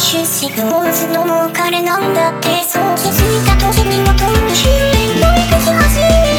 しくも打つのも彼なんだってそう気づいた時にはこの日の育児始め